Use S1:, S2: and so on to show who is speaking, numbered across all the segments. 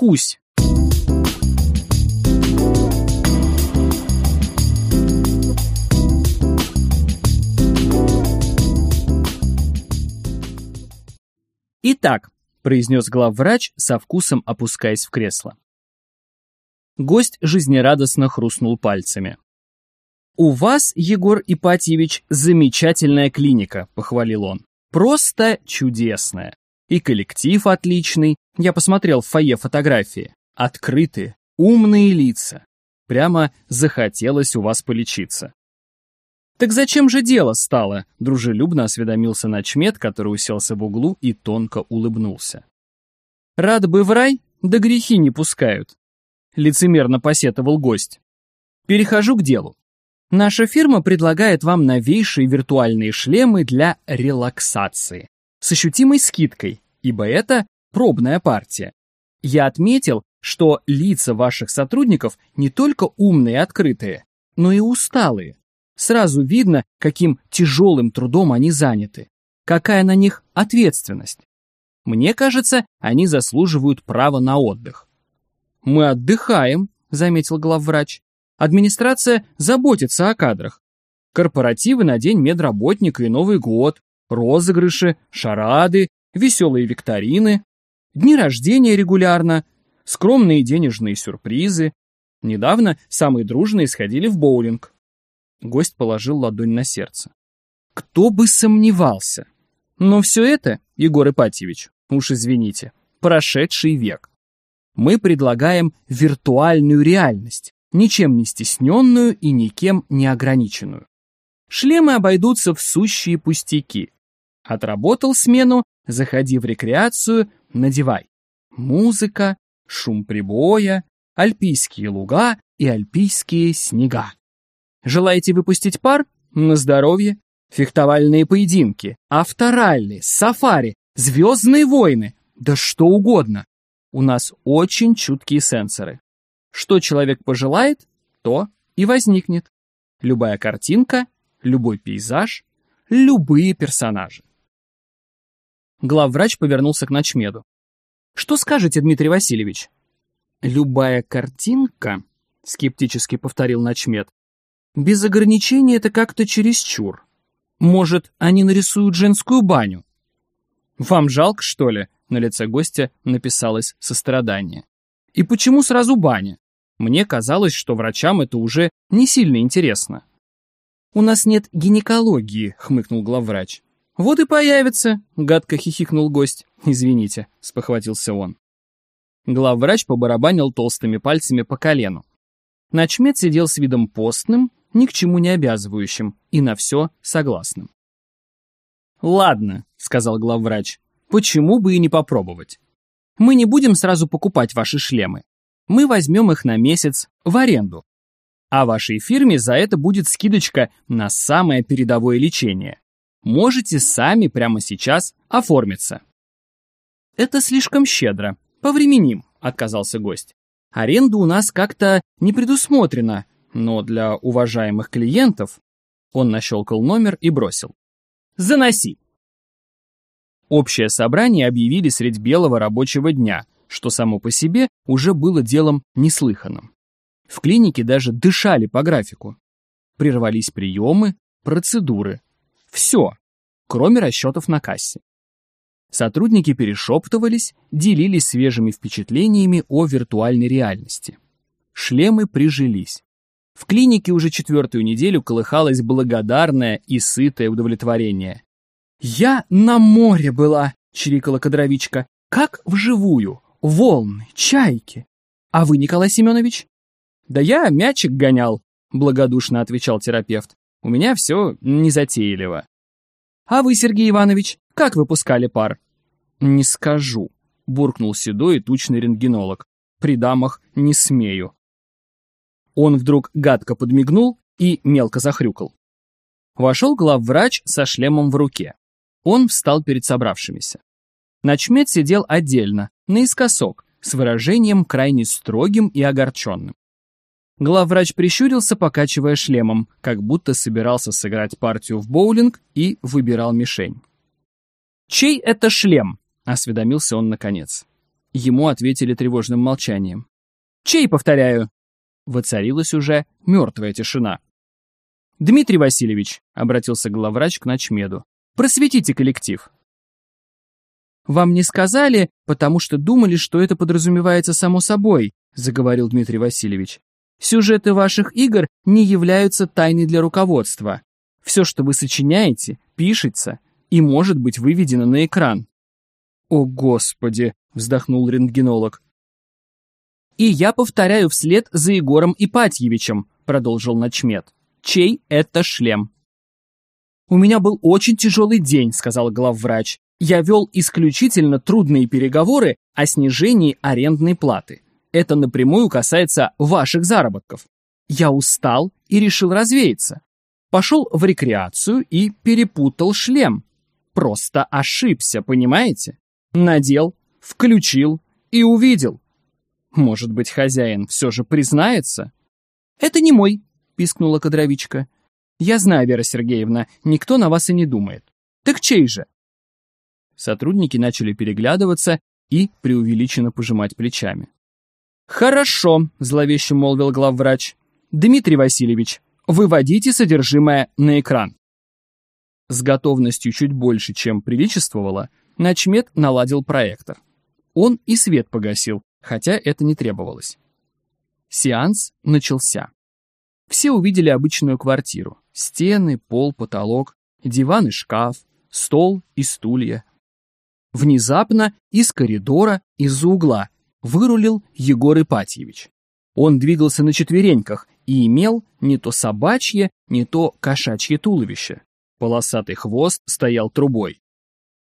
S1: Кусь. «Итак», — произнес главврач, со вкусом опускаясь в кресло. Гость жизнерадостно хрустнул пальцами. «У вас, Егор Ипатьевич, замечательная клиника», — похвалил он. «Просто чудесная. И коллектив отличный. Я посмотрел в фойе фотографии. Открытые, умные лица. Прямо захотелось у вас полечиться. «Так зачем же дело стало?» — дружелюбно осведомился начмет, который уселся в углу и тонко улыбнулся. «Рад бы в рай, да грехи не пускают», — лицемерно посетовал гость. «Перехожу к делу. Наша фирма предлагает вам новейшие виртуальные шлемы для релаксации с ощутимой скидкой, ибо это пробная партия. Я отметил, что лица ваших сотрудников не только умные и открытые, но и усталые. Сразу видно, каким тяжелым трудом они заняты, какая на них ответственность. Мне кажется, они заслуживают права на отдых. «Мы отдыхаем», — заметил главврач. «Администрация заботится о кадрах. Корпоративы на День медработника и Новый год, розыгрыши, шарады, веселые викторины, дни рождения регулярно, скромные денежные сюрпризы. Недавно самые дружные сходили в боулинг. Гость положил ладонь на сердце. Кто бы сомневался. Но все это, Егор Ипатьевич, уж извините, прошедший век. Мы предлагаем виртуальную реальность, ничем не стесненную и никем не ограниченную. Шлемы обойдутся в сущие пустяки. Отработал смену, заходи в рекреацию, надевай. Музыка, шум прибоя, альпийские луга и альпийские снега. Желаете выпустить пар? На здоровье. Фехтовальные поединки, авторалли, сафари, звездные войны, да что угодно. У нас очень чуткие сенсоры. Что человек пожелает, то и возникнет. Любая картинка, любой пейзаж, любые персонажи. Главврач повернулся к ночмеду. «Что скажете, Дмитрий Васильевич?» «Любая картинка», — скептически повторил ночмед, без ограничений это как-то чересчур. Может, они нарисуют женскую баню? Вам жалко, что ли? На лице гостя написалось сострадание. И почему сразу баня? Мне казалось, что врачам это уже не сильно интересно. У нас нет гинекологии, хмыкнул главврач. Вот и появится, гадко хихикнул гость. Извините, спохватился он. Главврач побарабанил толстыми пальцами по колену. Начмет сидел с видом постным, ни к чему не обязывающим и на все согласным. «Ладно», — сказал главврач, — «почему бы и не попробовать? Мы не будем сразу покупать ваши шлемы. Мы возьмем их на месяц в аренду. А вашей фирме за это будет скидочка на самое передовое лечение. Можете сами прямо сейчас оформиться». «Это слишком щедро. Повременим», — отказался гость. «Аренда у нас как-то не предусмотрена, но для уважаемых клиентов он нащелкал номер и бросил. «Заноси!» Общее собрание объявили средь белого рабочего дня, что само по себе уже было делом неслыханным. В клинике даже дышали по графику. Прервались приемы, процедуры. Все, кроме расчетов на кассе. Сотрудники перешептывались, делились свежими впечатлениями о виртуальной реальности. Шлемы прижились. В клинике уже четвертую неделю колыхалось благодарное и сытое удовлетворение. «Я на море была!» — чирикала кадровичка. «Как вживую! Волны, чайки! А вы, Николай Семенович?» «Да я мячик гонял», — благодушно отвечал терапевт. «У меня все незатейливо». «А вы, Сергей Иванович, как выпускали пар?» «Не скажу», — буркнул седой и тучный рентгенолог. «При дамах не смею». Он вдруг гадко подмигнул и мелко захрюкал. Вошел главврач со шлемом в руке. Он встал перед собравшимися. Начмет сидел отдельно, наискосок, с выражением крайне строгим и огорченным. Главврач прищурился, покачивая шлемом, как будто собирался сыграть партию в боулинг и выбирал мишень. «Чей это шлем?» — осведомился он наконец. Ему ответили тревожным молчанием. «Чей, повторяю?» Воцарилась уже мертвая тишина. «Дмитрий Васильевич», — обратился главврач к ночмеду, — «просветите коллектив». «Вам не сказали, потому что думали, что это подразумевается само собой», — заговорил Дмитрий Васильевич. «Сюжеты ваших игр не являются тайной для руководства. Все, что вы сочиняете, пишется и может быть выведено на экран». «О, Господи!» — вздохнул рентгенолог. «И я повторяю вслед за Егором Ипатьевичем», — продолжил начмет. «Чей это шлем?» «У меня был очень тяжелый день», — сказал главврач. «Я вел исключительно трудные переговоры о снижении арендной платы. Это напрямую касается ваших заработков. Я устал и решил развеяться. Пошел в рекреацию и перепутал шлем. Просто ошибся, понимаете? Надел, включил и увидел. Может быть, хозяин все же признается? «Это не мой», — пискнула кадровичка. «Я знаю, Вера Сергеевна, никто на вас и не думает. Так чей же?» Сотрудники начали переглядываться и преувеличенно пожимать плечами. «Хорошо», — зловеще молвил главврач. «Дмитрий Васильевич, выводите содержимое на экран». С готовностью чуть больше, чем приличествовало, начмет наладил проектор. Он и свет погасил, хотя это не требовалось. Сеанс начался. Все увидели обычную квартиру. Стены, пол, потолок, диван и шкаф, стол и стулья. Внезапно из коридора, из-за угла, вырулил Егор Ипатьевич. Он двигался на четвереньках и имел не то собачье, не то кошачье туловище. Полосатый хвост стоял трубой.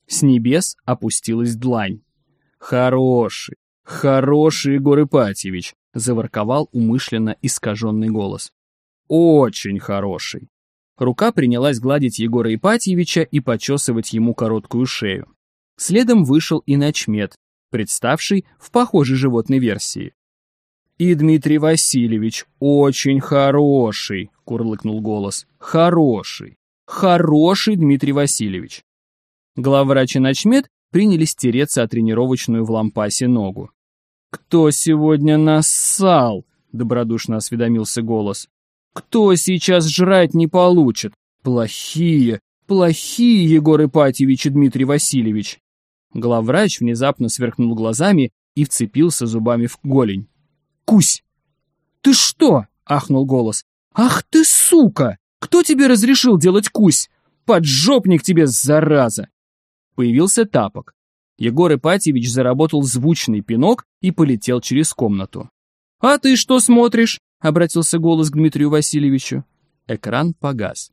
S1: С небес опустилась длань. «Хороший, хороший Егор Ипатьевич!» — заворковал умышленно искаженный голос. «Очень хороший!» Рука принялась гладить Егора Ипатьевича и почесывать ему короткую шею. Следом вышел и начмет, представший в похожей животной версии. «И Дмитрий Васильевич очень хороший!» — курлыкнул голос. «Хороший! Хороший Дмитрий Васильевич!» Главврач и начмет принялись тереться о тренировочную в лампасе ногу. «Кто сегодня нассал?» — добродушно осведомился голос. «Кто сейчас жрать не получит? Плохие, плохие Егор Ипатьевич и Дмитрий Васильевич!» Главврач внезапно сверкнул глазами и вцепился зубами в голень. «Кусь!» «Ты что?» — ахнул голос. «Ах ты, сука! Кто тебе разрешил делать кусь? Поджопник тебе, зараза!» Появился тапок. Егор Ипатьевич заработал звучный пинок и полетел через комнату. «А ты что смотришь?» — обратился голос к Дмитрию Васильевичу. Экран погас.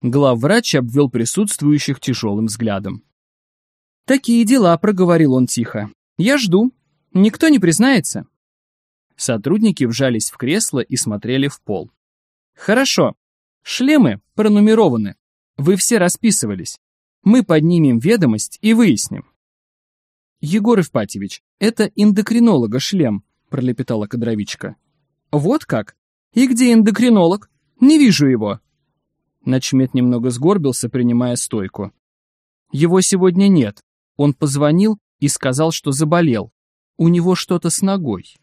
S1: Главврач обвел присутствующих тяжелым взглядом. «Такие дела», — проговорил он тихо. «Я жду. Никто не признается». Сотрудники вжались в кресло и смотрели в пол. «Хорошо. Шлемы пронумерованы. Вы все расписывались. Мы поднимем ведомость и выясним». «Егор Евпатьевич, это эндокринолога шлем», — пролепетала кадровичка. «Вот как? И где эндокринолог? Не вижу его». Начмет немного сгорбился, принимая стойку. «Его сегодня нет. Он позвонил и сказал, что заболел. У него что-то с ногой.